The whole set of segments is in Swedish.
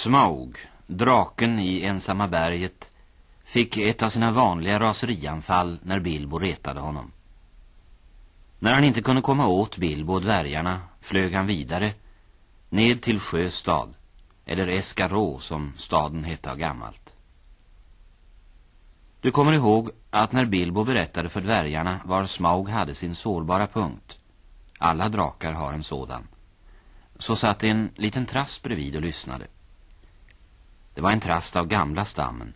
Smaug, draken i ensamma berget, fick ett av sina vanliga raserianfall när Bilbo retade honom. När han inte kunde komma åt Bilbo och dvärgarna flög han vidare, ned till Sjöstad, eller Eskarå som staden hette av gammalt. Du kommer ihåg att när Bilbo berättade för dvärgarna var Smaug hade sin sårbara punkt, alla drakar har en sådan, så satt en liten trast bredvid och lyssnade. Det var en trast av gamla stammen.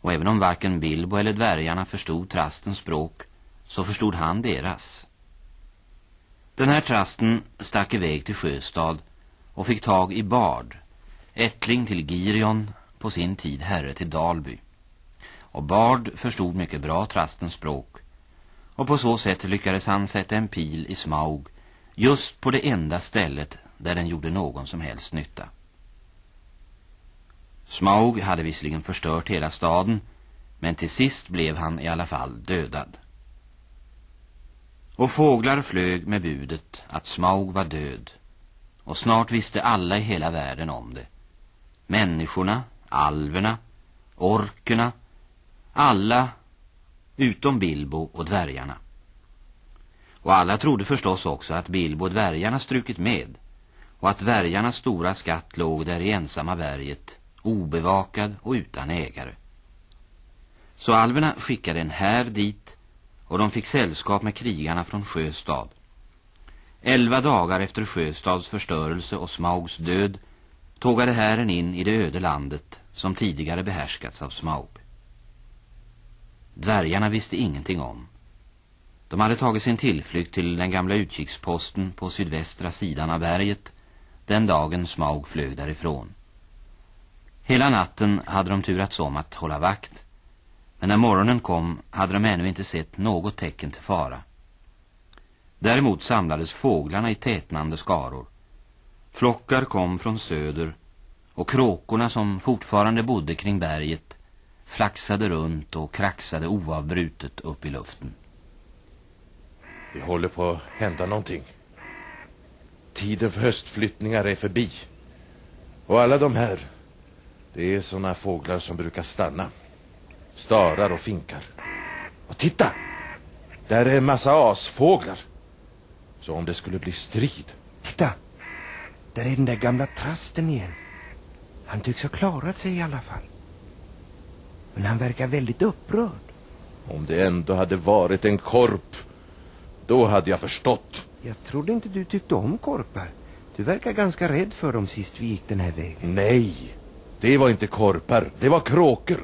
Och även om varken Bilbo eller dvärgarna förstod trastens språk så förstod han deras. Den här trasten stack iväg till Sjöstad och fick tag i Bard, ättling till Girion, på sin tid herre till Dalby. Och Bard förstod mycket bra trastens språk och på så sätt lyckades han sätta en pil i Smaug just på det enda stället där den gjorde någon som helst nytta. Smaug hade visserligen förstört hela staden, men till sist blev han i alla fall dödad. Och fåglar flög med budet att Smaug var död, och snart visste alla i hela världen om det. Människorna, alverna, orkerna, alla utom Bilbo och dvärgarna. Och alla trodde förstås också att Bilbo och dvärgarna strukit med och att dvärgarnas stora skatt låg där i ensamma berget obevakad och utan ägare. Så alverna skickade en här dit och de fick sällskap med krigarna från Sjöstad. Elva dagar efter Sjöstads förstörelse och Smaugs död tågade hären in i det öde landet som tidigare behärskats av Smaug. Dvärgarna visste ingenting om. De hade tagit sin tillflykt till den gamla utkiksposten på sydvästra sidan av berget den dagen Smaug flög därifrån. Hela natten hade de turats om att hålla vakt. Men när morgonen kom hade de ännu inte sett något tecken till fara. Däremot samlades fåglarna i tätnande skaror. Flockar kom från söder och kråkorna som fortfarande bodde kring berget flaxade runt och kraxade oavbrutet upp i luften. Det håller på att hända någonting. Tiden för höstflyttningar är förbi. Och alla de här det är såna fåglar som brukar stanna. Starar och finkar. Och titta! Där är en massa asfåglar. Så om det skulle bli strid. Titta! Där är den där gamla trasten igen. Han tycks ha klarat sig i alla fall. Men han verkar väldigt upprörd. Om det ändå hade varit en korp, då hade jag förstått. Jag trodde inte du tyckte om korpar. Du verkar ganska rädd för dem sist vi gick den här vägen. Nej, det var inte korpar, det var kråkor.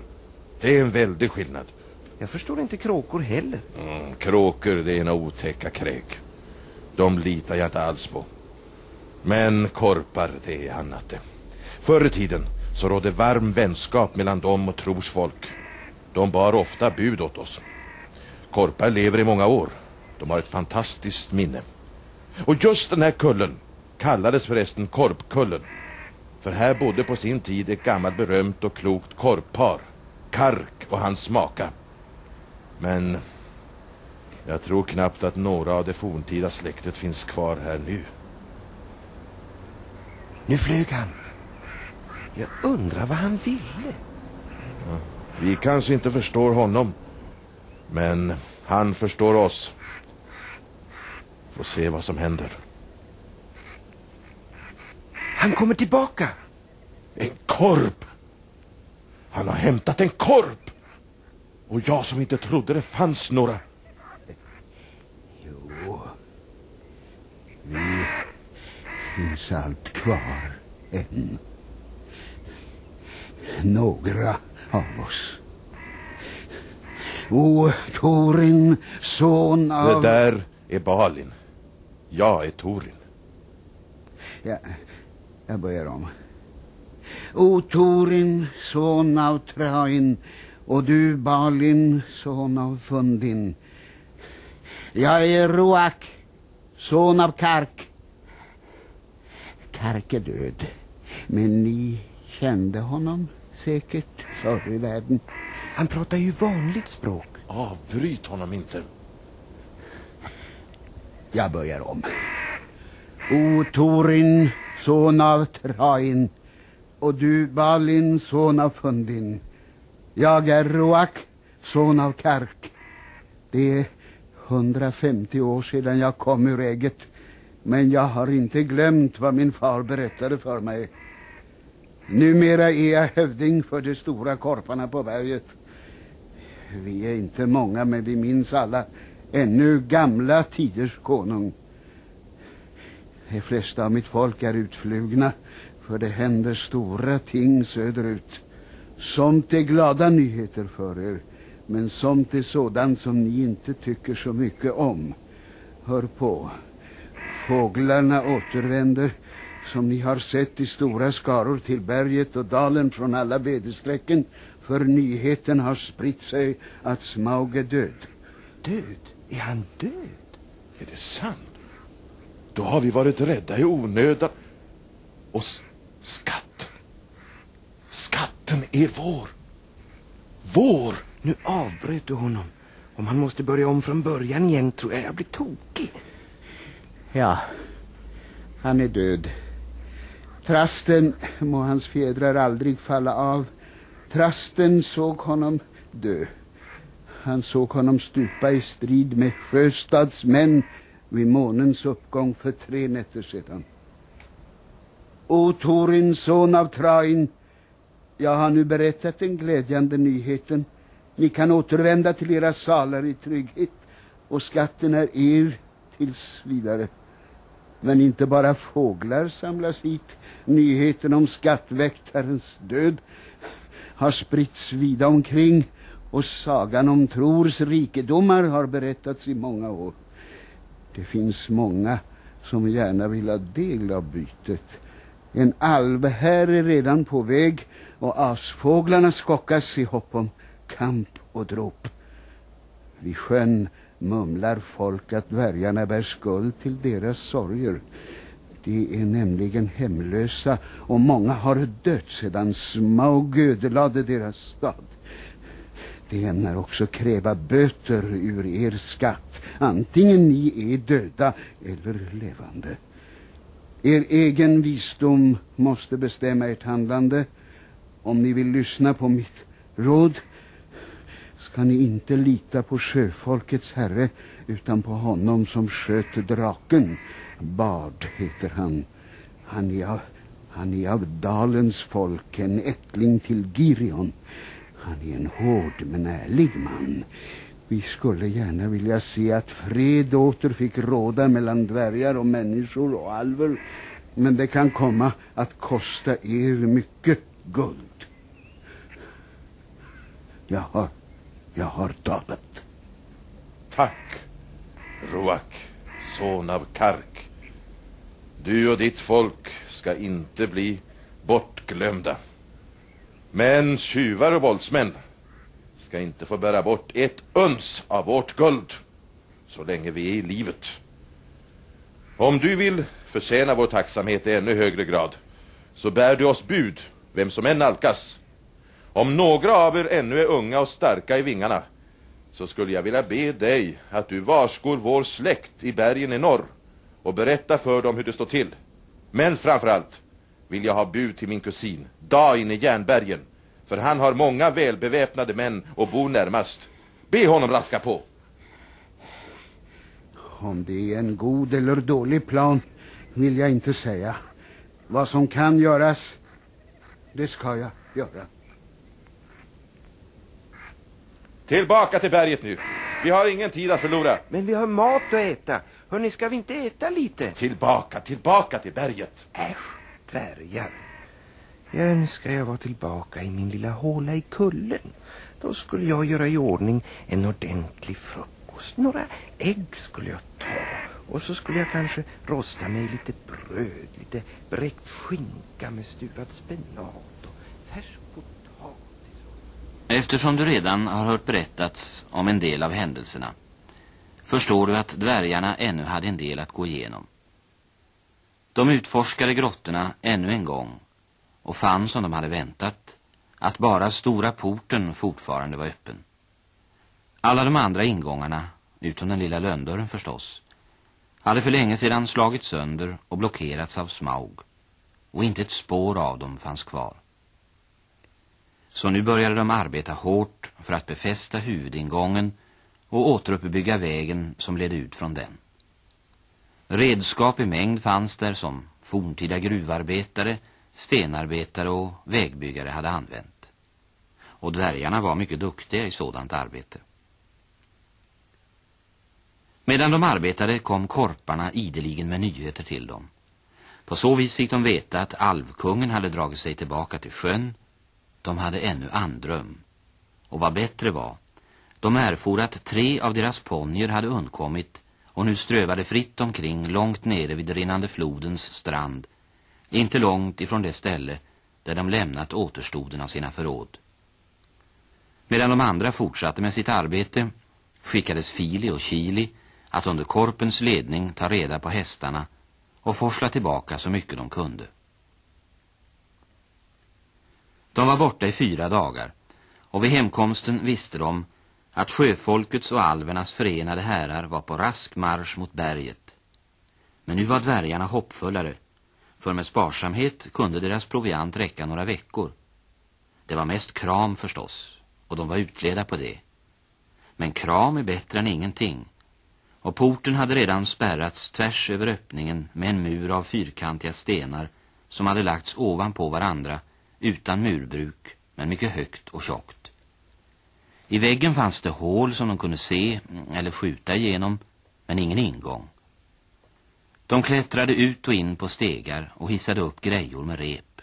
Det är en väldig skillnad. Jag förstår inte kråkor heller. Mm, kråkor, det är en otäcka kräk. De litar jag inte alls på. Men korpar, det är annat det. Förr i tiden så rådde varm vänskap mellan dem och Trors folk. De bar ofta bud åt oss. Korpar lever i många år. De har ett fantastiskt minne. Och just den här kullen kallades förresten Korpkullen. För här bodde på sin tid ett gammalt berömt och klokt korppar. Kark och hans maka. Men jag tror knappt att några av det forntida släktet finns kvar här nu. Nu flög han. Jag undrar vad han ville. Ja, vi kanske inte förstår honom. Men han förstår oss. Får se vad som händer. Han kommer tillbaka. En korp. Han har hämtat en korp. Och jag som inte trodde det fanns några. Jo. Vi finns allt kvar än. Några av oss. O, Torin, son av... Det där är Balin. Jag är Torin. Ja, jag börjar om. O Torin, son av Train, och du Balin, son av Fundin. Jag är Roak, son av Kark. Kark är död, men ni kände honom säkert förr i världen. Han pratar ju vanligt språk. Avbryt honom inte. Jag börjar om. O Torin, son av Train, Och du, Balin, son av Fundin. Jag är Roak, son av Kark. Det är 150 år sedan jag kom ur ägget. Men jag har inte glömt vad min far berättade för mig. Numera är jag hövding för de stora korparna på berget. Vi är inte många, men vi minns alla ännu gamla tiders konung. De flesta av mitt folk är utflugna, för det händer stora ting söderut. Somt är glada nyheter för er, men somt är sådant som ni inte tycker så mycket om. Hör på. Fåglarna återvänder som ni har sett i stora skaror till berget och dalen från alla väderstrecken för nyheten har spritt sig att Smaug är död. Död? Är han död? Är det sant? Då har vi varit rädda i onödan. Och skatten. Skatten är vår. Vår! Nu avbröt du honom. Om han måste börja om från början igen tror jag jag blir tokig. Ja, han är död. Trasten må hans fjädrar aldrig falla av. Trasten såg honom dö. Han såg honom stupa i strid med Sjöstads män vid månens uppgång för tre nätter sedan. O Torin, son av Train, jag har nu berättat den glädjande nyheten. Ni kan återvända till era salar i trygghet och skatten är er tills vidare. Men inte bara fåglar samlas hit. Nyheten om skattväktarens död har spritts vida omkring och sagan om Trors rikedomar har berättats i många år. Det finns många som gärna vill ha del av bytet. En alv här är redan på väg och asfåglarna skockas i hopp om kamp och dråp. Vid sjön mumlar folk att dvärgarna bär skuld till deras sorger. De är nämligen hemlösa och många har dött sedan Smaug ödelade deras stad. De ämnar också kräva böter ur er skatt, antingen ni är döda eller levande. Er egen visdom måste bestämma ert handlande. Om ni vill lyssna på mitt råd ska ni inte lita på sjöfolkets herre utan på honom som sköt draken. Bard heter han. Han är av, han är av dalens folk, en ättling till Girion. Han är en hård men ärlig man. Vi skulle gärna vilja se att fred åter fick råda mellan dvärgar och människor och alver. Men det kan komma att kosta er mycket guld. Jag har, jag har talat. Tack, Roak, son av Kark. Du och ditt folk ska inte bli bortglömda. Men tjuvar och våldsmän ska inte få bära bort ett uns av vårt guld så länge vi är i livet. Om du vill förtjäna vår tacksamhet i ännu högre grad så bär du oss bud, vem som än nalkas. Om några av er ännu är unga och starka i vingarna så skulle jag vilja be dig att du varskor vår släkt i bergen i norr och berätta för dem hur det står till. Men framförallt vill jag ha bud till min kusin, Dain i Järnbergen. För han har många välbeväpnade män och bor närmast. Be honom raska på. Om det är en god eller dålig plan vill jag inte säga. Vad som kan göras, det ska jag göra. Tillbaka till berget nu. Vi har ingen tid att förlora. Men vi har mat att äta. Hörni, ska vi inte äta lite? Tillbaka, tillbaka till berget. Äsch, dvärgar. Jag önskar jag var tillbaka i min lilla håla i kullen. Då skulle jag göra i ordning en ordentlig frukost. Några ägg skulle jag ta. Och så skulle jag kanske rosta mig lite bröd, lite bräckt skinka med stuvad spenat och färsk potatis. Eftersom du redan har hört berättats om en del av händelserna förstår du att dvärgarna ännu hade en del att gå igenom. De utforskade grottorna ännu en gång och fann som de hade väntat att bara stora porten fortfarande var öppen. Alla de andra ingångarna, utom den lilla lönndörren förstås, hade för länge sedan slagits sönder och blockerats av Smaug. och inte ett spår av dem fanns kvar. Så nu började de arbeta hårt för att befästa huvudingången och återuppbygga vägen som ledde ut från den. Redskap i mängd fanns där som forntida gruvarbetare, stenarbetare och vägbyggare hade använt. Och dvärgarna var mycket duktiga i sådant arbete. Medan de arbetade kom korparna ideligen med nyheter till dem. På så vis fick de veta att alvkungen hade dragit sig tillbaka till sjön. De hade ännu andrum. Och vad bättre var, de erfor att tre av deras ponjer hade undkommit och nu strövade fritt omkring långt nere vid rinnande flodens strand, inte långt ifrån det ställe där de lämnat återstoden av sina förråd. Medan de andra fortsatte med sitt arbete skickades Fili och Kili att under korpens ledning ta reda på hästarna och forsla tillbaka så mycket de kunde. De var borta i fyra dagar och vid hemkomsten visste de att sjöfolkets och alvernas förenade herrar var på rask marsch mot berget. Men nu var dvärgarna hoppfullare, för med sparsamhet kunde deras proviant räcka några veckor. Det var mest kram förstås, och de var utleda på det. Men kram är bättre än ingenting, och porten hade redan spärrats tvärs över öppningen med en mur av fyrkantiga stenar som hade lagts ovanpå varandra utan murbruk, men mycket högt och tjockt. I väggen fanns det hål som de kunde se eller skjuta igenom, men ingen ingång. De klättrade ut och in på stegar och hissade upp grejor med rep.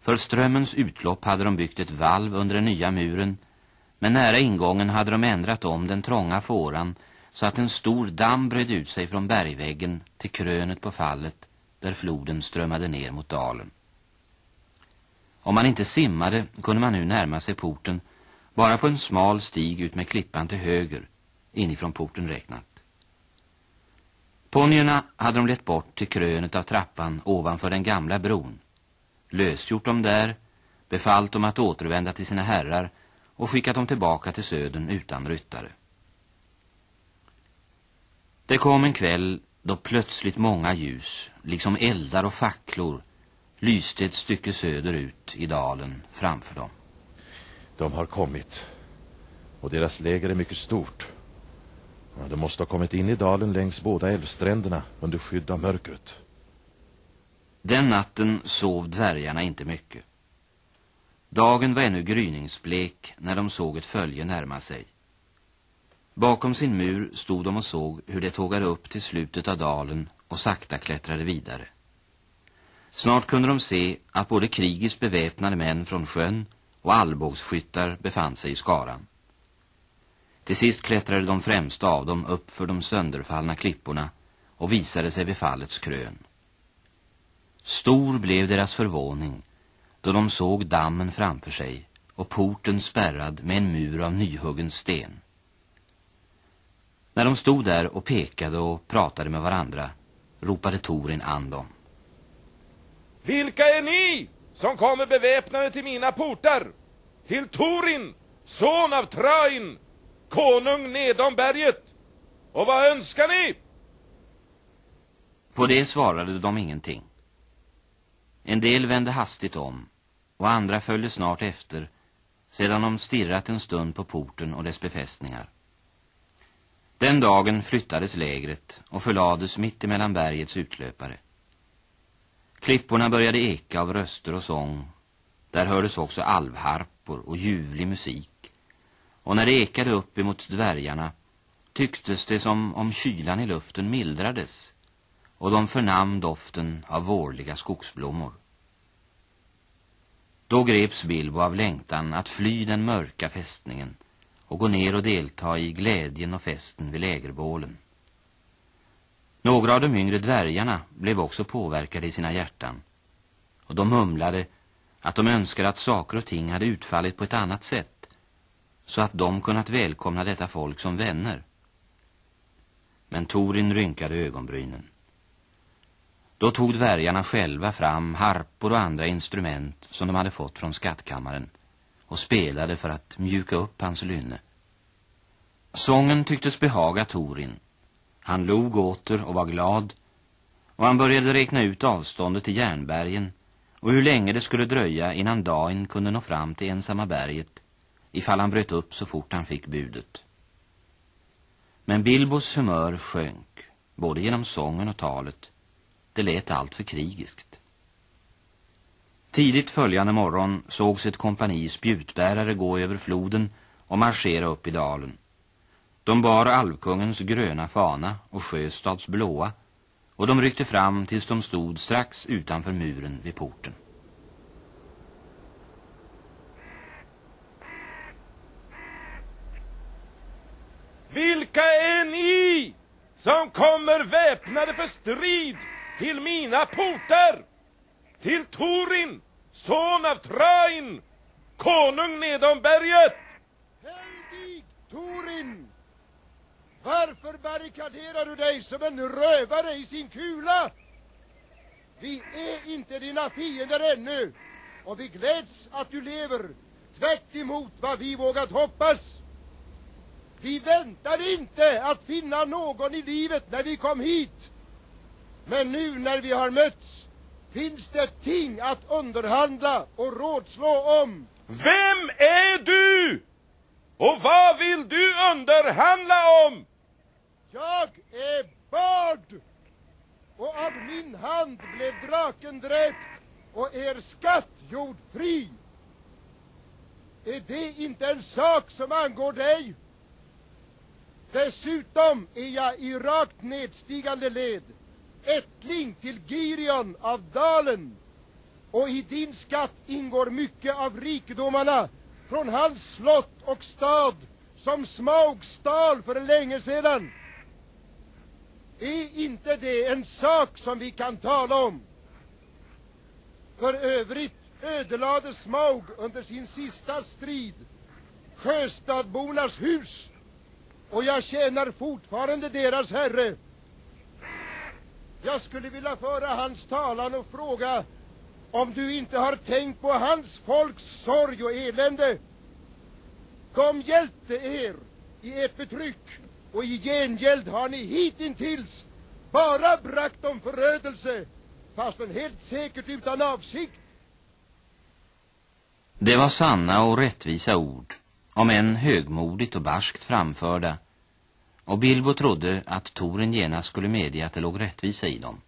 För strömmens utlopp hade de byggt ett valv under den nya muren, men nära ingången hade de ändrat om den trånga fåran så att en stor damm bredde ut sig från bergväggen till krönet på fallet där floden strömmade ner mot dalen. Om man inte simmade kunde man nu närma sig porten bara på en smal stig ut med klippan till höger, inifrån porten räknat. Ponjerna hade de lett bort till krönet av trappan ovanför den gamla bron, lösgjort dem där, befallt dem att återvända till sina herrar och skickat dem tillbaka till södern utan ryttare. Det kom en kväll då plötsligt många ljus, liksom eldar och facklor, lyste ett stycke söderut i dalen framför dem. De har kommit. Och deras läger är mycket stort. De måste ha kommit in i dalen längs båda älvstränderna under skydd av mörkret. Den natten sov dvärgarna inte mycket. Dagen var ännu gryningsblek när de såg ett följe närma sig. Bakom sin mur stod de och såg hur det tågade upp till slutet av dalen och sakta klättrade vidare. Snart kunde de se att både krigiskt beväpnade män från sjön och allbågsskyttar befann sig i skaran. Till sist klättrade de främsta av dem upp för de sönderfallna klipporna och visade sig vid fallets krön. Stor blev deras förvåning då de såg dammen framför sig och porten spärrad med en mur av nyhuggen sten. När de stod där och pekade och pratade med varandra ropade Torin an dem. Vilka är ni som kommer beväpnade till mina portar? Till Torin, son av Train, konung nedom berget. Och vad önskar ni? På det svarade de ingenting. En del vände hastigt om och andra följde snart efter sedan de stirrat en stund på porten och dess befästningar. Den dagen flyttades lägret och förlades mitt emellan bergets utlöpare. Klipporna började eka av röster och sång. Där hördes också alvharpor och ljuvlig musik. Och när det ekade upp emot dvärgarna tycktes det som om kylan i luften mildrades och de förnam doften av vårliga skogsblommor. Då greps Bilbo av längtan att fly den mörka fästningen och gå ner och delta i glädjen och festen vid lägerbålen. Några av de yngre dvärgarna blev också påverkade i sina hjärtan och de mumlade att de önskade att saker och ting hade utfallit på ett annat sätt så att de kunnat välkomna detta folk som vänner. Men Torin rynkade ögonbrynen. Då tog dvärgarna själva fram harpor och andra instrument som de hade fått från skattkammaren och spelade för att mjuka upp hans lynne. Sången tycktes behaga Torin. Han log åter och var glad och han började räkna ut avståndet till järnbergen och hur länge det skulle dröja innan dagen kunde nå fram till ensamma berget ifall han bröt upp så fort han fick budet. Men Bilbos humör sjönk, både genom sången och talet. Det lät allt för krigiskt. Tidigt följande morgon sågs ett kompani spjutbärare gå över floden och marschera upp i dalen. De bar alvkungens gröna fana och Sjöstads blåa och de ryckte fram tills de stod strax utanför muren vid porten. Vilka är ni som kommer väpnade för strid till mina portar? Till Torin, son av Train, konung nedom berget? Heldig Torin! Varför barrikaderar du dig som en rövare i sin kula? Vi är inte dina fiender ännu och vi gläds att du lever tvärt emot vad vi vågat hoppas. Vi väntade inte att finna någon i livet när vi kom hit. Men nu när vi har mötts finns det ting att underhandla och rådslå om. Vem är du? Och vad vill du underhandla om? Jag är Bard! Och av min hand blev draken dräpt och er skatt gjord fri. Är det inte en sak som angår dig? Dessutom är jag i rakt nedstigande led ättling till Girion av dalen och i din skatt ingår mycket av rikedomarna från hans slott och stad som Smaug stal för länge sedan. Är inte det en sak som vi kan tala om? För övrigt ödelade Smaug under sin sista strid Sjöstadbornas hus och jag tjänar fortfarande deras herre. Jag skulle vilja föra hans talan och fråga om du inte har tänkt på hans folks sorg och elände. De hjälpte er i ert betryck och i gengäld har ni hitintills bara bragt om förödelse fastän helt säkert utan avsikt. Det var sanna och rättvisa ord om än högmodigt och barskt framförda, och Bilbo trodde att Toren genast skulle medge att det låg rättvisa i dem.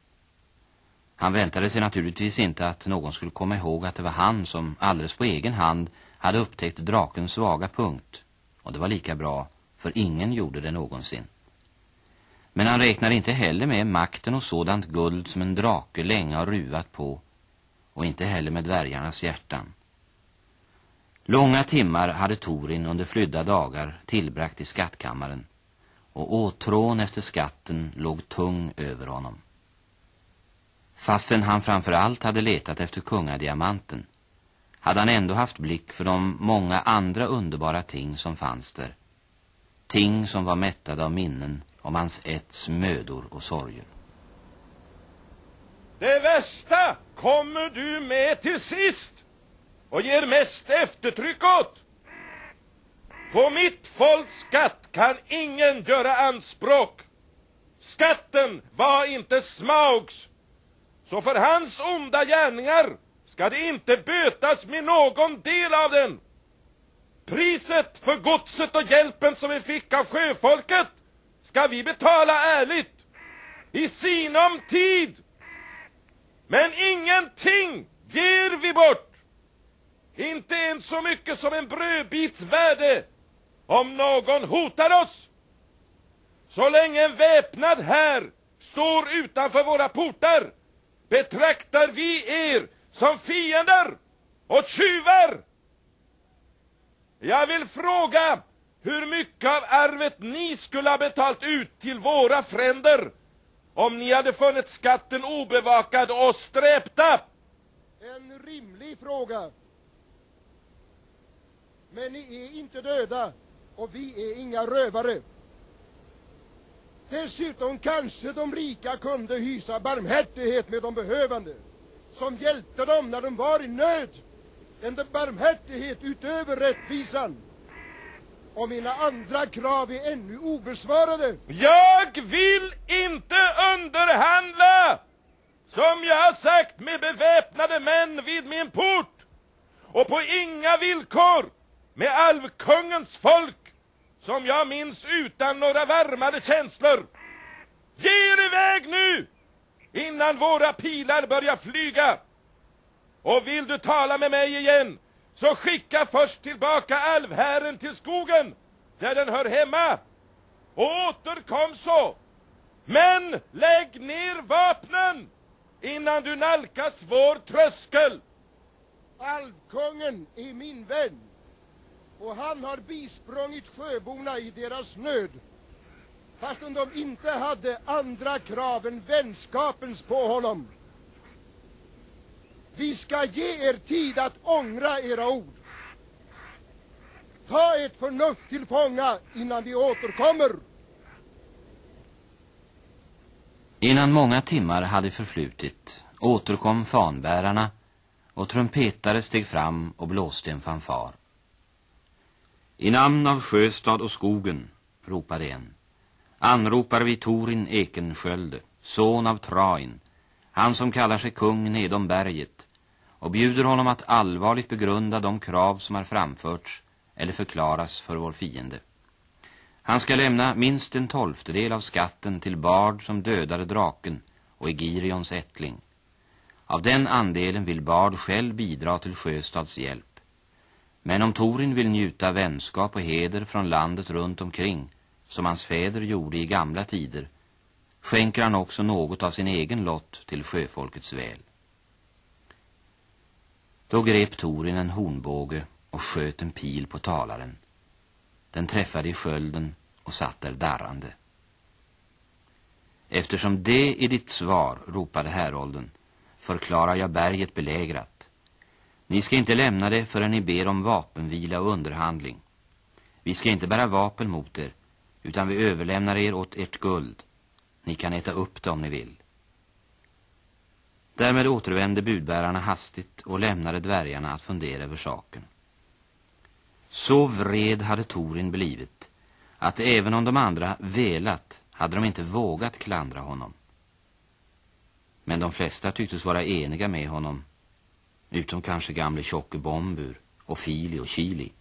Han väntade sig naturligtvis inte att någon skulle komma ihåg att det var han som alldeles på egen hand hade upptäckt drakens svaga punkt, och det var lika bra, för ingen gjorde det någonsin. Men han räknade inte heller med makten och sådant guld som en drake länge har ruvat på, och inte heller med dvärgarnas hjärtan. Långa timmar hade Torin under flydda dagar tillbrakt i skattkammaren och åtrån efter skatten låg tung över honom. Fastän han framför allt hade letat efter kungadiamanten hade han ändå haft blick för de många andra underbara ting som fanns där. Ting som var mättade av minnen om hans ätts mödor och sorger. Det värsta kommer du med till sist och ger mest eftertryck åt. På mitt folks skatt kan ingen göra anspråk. Skatten var inte Smaugs, så för hans onda gärningar ska det inte bötas med någon del av den. Priset för godset och hjälpen som vi fick av sjöfolket ska vi betala ärligt, i sinom tid. Men ingenting ger vi bort inte ens så mycket som en brödbits värde om någon hotar oss. Så länge en väpnad här står utanför våra portar betraktar vi er som fiender och tjuvar. Jag vill fråga hur mycket av arvet ni skulle ha betalt ut till våra fränder om ni hade funnit skatten obevakad och sträpta. En rimlig fråga. Men ni är inte döda och vi är inga rövare. Dessutom kanske de rika kunde hysa barmhärtighet med de behövande som hjälpte dem när de var i nöd. En barmhärtighet utöver rättvisan. Och mina andra krav är ännu obesvarade. Jag vill inte underhandla som jag har sagt med beväpnade män vid min port och på inga villkor med alvkungens folk som jag minns utan några varmare känslor. Ge er iväg nu innan våra pilar börjar flyga. Och vill du tala med mig igen så skicka först tillbaka alvhären till skogen där den hör hemma och återkom så. Men lägg ner vapnen innan du nalkas vår tröskel. Alvkungen är min vän och han har bisprungit sjöborna i deras nöd fastän de inte hade andra krav än vänskapens på honom. Vi ska ge er tid att ångra era ord. Ta ert förnuft till fånga innan vi återkommer. Innan många timmar hade förflutit återkom fanbärarna och trumpetare steg fram och blåste en fanfar. I namn av Sjöstad och skogen, ropade en, anropar vi Torin Ekenskölde, son av Train, han som kallar sig kung nedom berget, och bjuder honom att allvarligt begrunda de krav som har framförts eller förklaras för vår fiende. Han ska lämna minst en tolftedel av skatten till Bard som dödade draken och Egirions ättling. Av den andelen vill Bard själv bidra till Sjöstads hjälp. Men om Torin vill njuta vänskap och heder från landet runt omkring, som hans fäder gjorde i gamla tider, skänker han också något av sin egen lott till sjöfolkets väl. Då grep Torin en hornbåge och sköt en pil på talaren. Den träffade i skölden och satt där darrande. Eftersom det är ditt svar, ropade härolden, förklarar jag berget belägrat. Ni ska inte lämna det förrän ni ber om vapenvila och underhandling. Vi ska inte bära vapen mot er, utan vi överlämnar er åt ert guld. Ni kan äta upp det om ni vill. Därmed återvände budbärarna hastigt och lämnade dvärgarna att fundera över saken. Så vred hade Torin blivit att även om de andra velat hade de inte vågat klandra honom. Men de flesta tycktes vara eniga med honom, utom kanske gamle tjocke Bombur och Fili och Chili.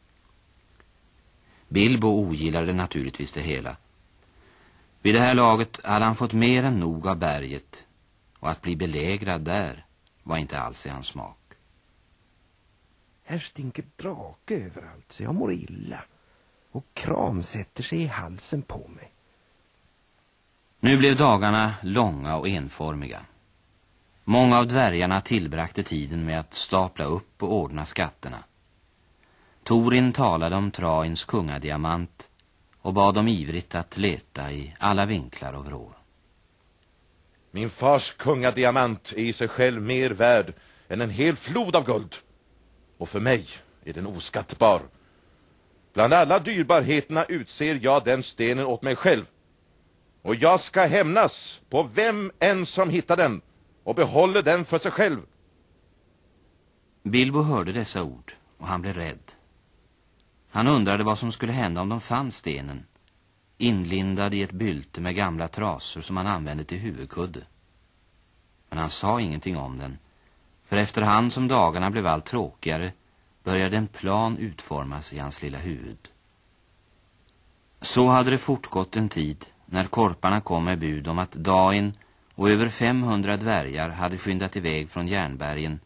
Bilbo ogillade naturligtvis det hela. Vid det här laget hade han fått mer än nog av berget och att bli belägrad där var inte alls i hans smak. Här stinker drake överallt så jag mår illa. Och kram sätter sig i halsen på mig. Nu blev dagarna långa och enformiga. Många av dvärgarna tillbrakte tiden med att stapla upp och ordna skatterna. Torin talade om Trains kungadiamant och bad dem ivrigt att leta i alla vinklar och vrår. Min fars kungadiamant är i sig själv mer värd än en hel flod av guld. Och för mig är den oskattbar. Bland alla dyrbarheterna utser jag den stenen åt mig själv. Och jag ska hämnas på vem än som hittar den och behåller den för sig själv. Bilbo hörde dessa ord och han blev rädd. Han undrade vad som skulle hända om de fann stenen, inlindad i ett bylte med gamla trasor som han använde till huvudkudde. Men han sa ingenting om den, för efterhand som dagarna blev allt tråkigare började en plan utformas i hans lilla huvud. Så hade det fortgått en tid när korparna kom med bud om att Dain och över 500 dvärgar hade skyndat iväg från järnbergen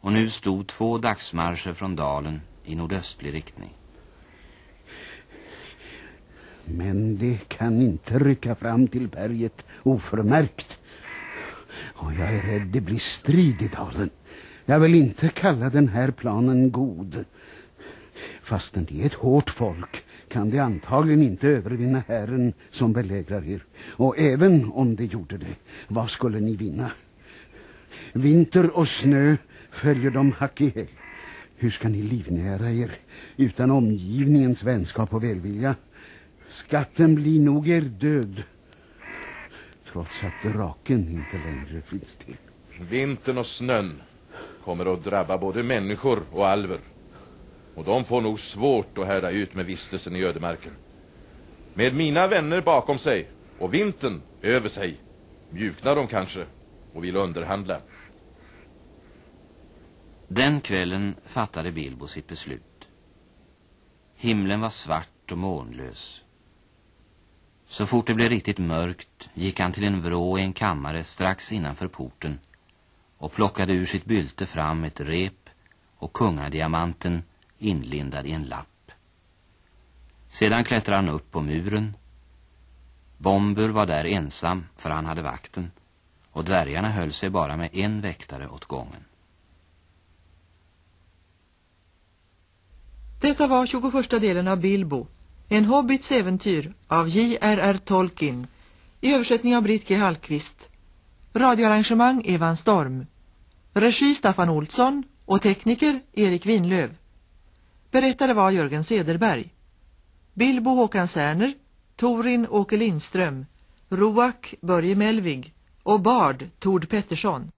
och nu stod två dagsmarscher från dalen i nordöstlig riktning. Men det kan inte rycka fram till berget oförmärkt. Och jag är rädd det blir strid i dalen. Jag vill inte kalla den här planen god. Fastän det är ett hårt folk kan de antagligen inte övervinna herren som belägrar er. Och även om de gjorde det, vad skulle ni vinna? Vinter och snö följer dem hack i häl. Hur ska ni livnära er utan omgivningens vänskap och välvilja? Skatten blir nog er död. Trots att draken inte längre finns till. Vintern och snön kommer att drabba både människor och alver. Och de får nog svårt att härda ut med vistelsen i ödemarken. Med mina vänner bakom sig och vintern över sig mjuknar de kanske. och vill underhandla. Den kvällen fattade Bilbo sitt beslut. Himlen var svart och månlös. Så fort det blev riktigt mörkt gick han till en vrå i en kammare strax innanför porten och plockade ur sitt bylte fram ett rep och kungadiamanten inlindad i en lapp. Sedan klättrade han upp på muren. Bomber var där ensam för han hade vakten och dvärgarna höll sig bara med en väktare åt gången. Detta var 21 delen av Bilbo, en hobbits äventyr av J.R.R. Tolkien, i översättning av Britt G. Hallqvist. Radioarrangemang Evan Storm. Regi Staffan Olsson och tekniker Erik Winlöv. Berättare var Jörgen Sederberg. Bilbo Håkan Särner, Torin Åke Lindström, Roak Börje Melvig och Bard Tord Pettersson.